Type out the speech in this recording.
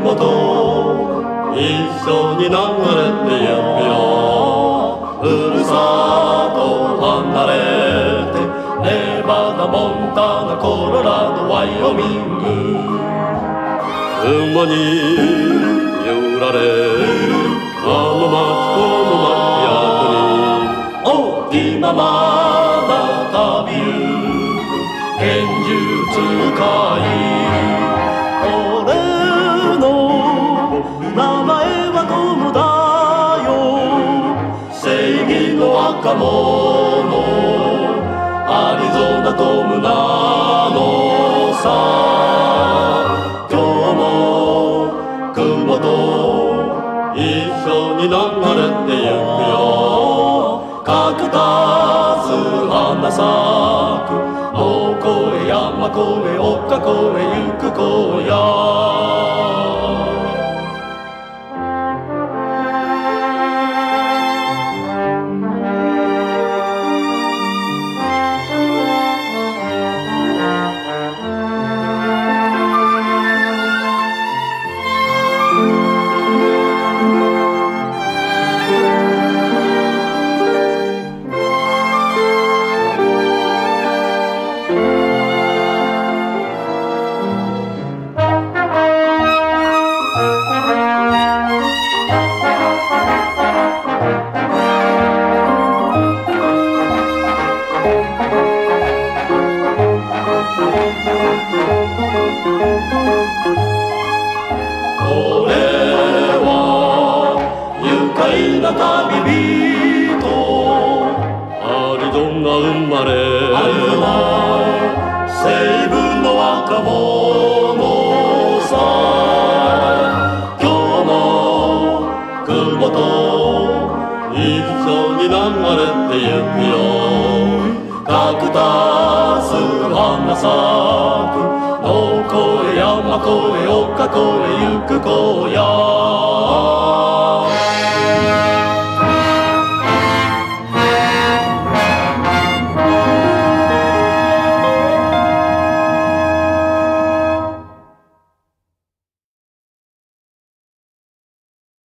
雲と一緒に流れてゆくよふるさと離れてネバダモンタナコロラドワイオミング。馬に揺られあの町この町役にお今まだ旅行く剣術界俺義の赤者アリゾナトムなのさ今日も雲と一緒に流れてゆくよ。カクタス花咲く。大越山越え丘越え行く荒野雲と一緒に流れてゆくよ。ラクタス花咲くどこへ山越え丘越え行く荒野